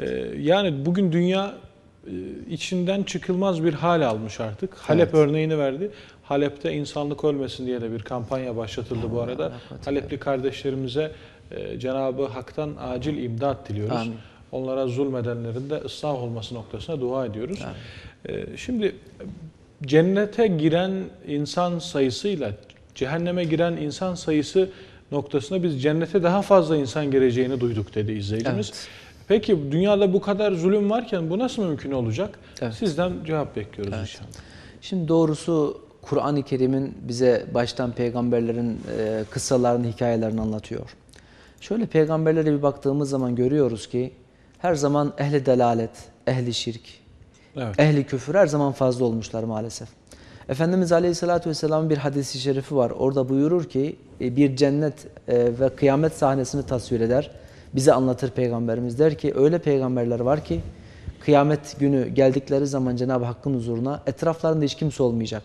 Ee, yani bugün dünya e, içinden çıkılmaz bir hal almış artık. Halep örneğini verdi. Halep'te insanlık ölmesin diye de bir kampanya başlatıldı bu arada. Halepli kardeşlerimize e, Cenab-ı Hak'tan acil imdat diliyoruz. Amin. Onlara zulmedenlerin de ıslah olması noktasına dua ediyoruz. Ee, Şimdi cennete giren insan sayısıyla cehenneme giren insan sayısı noktasında biz cennete daha fazla insan gireceğini duyduk dedi izleyicimiz. Evet. Peki dünyada bu kadar zulüm varken bu nasıl mümkün olacak? Evet. Sizden cevap bekliyoruz Evet. inşallah. Şimdi doğrusu Kur'an-ı Kerim'in bize baştan peygamberlerin e, kıssalarını, hikayelerini anlatıyor. Şöyle peygamberlere bir baktığımız zaman görüyoruz ki her zaman ehli delalet, ehli şirk, Evet. ehli küfür her zaman fazla olmuşlar maalesef. Efendimiz Aleyhisselatü Vesselam'ın bir hadisi şerifi var. Orada buyurur ki e, bir cennet e, ve kıyamet sahnesini tasvir eder. Bize anlatır Peygamberimiz. Der ki öyle peygamberler var ki kıyamet günü geldikleri zaman Cenab-ı Hakk'ın huzuruna etraflarında hiç kimse olmayacak.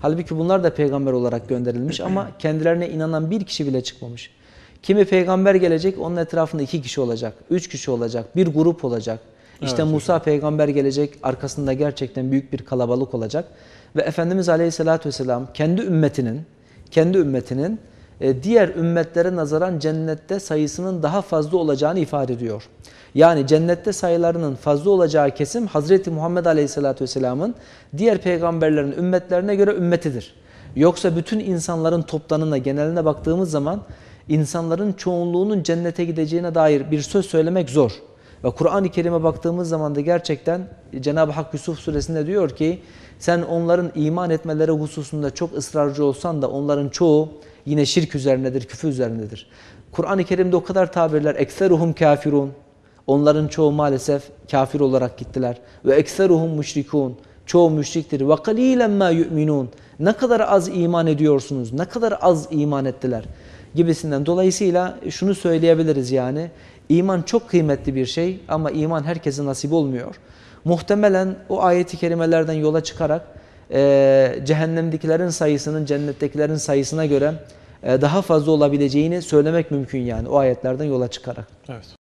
Halbuki bunlar da peygamber olarak gönderilmiş ama kendilerine inanan bir kişi bile çıkmamış. Kimi peygamber gelecek onun etrafında iki kişi olacak, üç kişi olacak, bir grup olacak. İşte Evet Musa peygamber gelecek, arkasında gerçekten büyük bir kalabalık olacak. Ve Efendimiz Aleyhisselatü Vesselam kendi ümmetinin, kendi ümmetinin diğer ümmetlere nazaran cennette sayısının daha fazla olacağını ifade ediyor. Yani cennette sayılarının fazla olacağı kesim Hazreti Muhammed Aleyhisselatü Vesselam'ın diğer peygamberlerin ümmetlerine göre ümmetidir. Yoksa bütün insanların toplanına geneline baktığımız zaman insanların çoğunluğunun cennete gideceğine dair bir söz söylemek zor. Ve Kur'an-ı Kerim'e baktığımız zaman da gerçekten Cenab-ı Hak Yusuf suresinde diyor ki sen onların iman etmeleri hususunda çok ısrarcı olsan da onların çoğu yine şirk üzerinedir, küfür üzerindedir. Kur'an-ı Kerim'de o kadar tabirler ekseruhum kafirun. Onların çoğu maalesef kafir olarak gittiler. Ve ekseruhum müşrikun. Çoğu müşriktir. Ve kalilen ma yu'minun. Ne kadar az iman ediyorsunuz? Ne kadar az iman ettiler? Gibisinden. Dolayısıyla şunu söyleyebiliriz yani. İman çok kıymetli bir şey ama iman herkese nasip olmuyor. Muhtemelen o ayeti kerimelerden yola çıkarak e, cehennemdekilerin sayısının cennettekilerin sayısına göre e, daha fazla olabileceğini söylemek mümkün yani o ayetlerden yola çıkarak. Evet.